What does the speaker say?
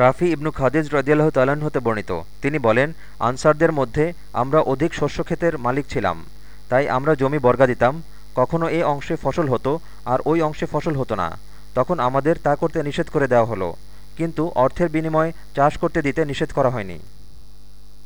রাফি ইবনু খাদিজ রদিয়াল্লাহ তালান হতে বর্ণিত। তিনি বলেন, আনসারদের মধ্যে আমরা অধিক শস্যক্ষেতের মালিক ছিলাম, তাই আমরা জমি বর্গা দিতাম কখনও এ অংশে ফসল হতো আর ওই অংশে ফসল হতো না। তখন আমাদের তা করতে নিষেধ করে দেওয়া হলো, কিন্তু অর্থের বিনিময়ে চাষ করতে দিতে নিষেধ করা হয়নি।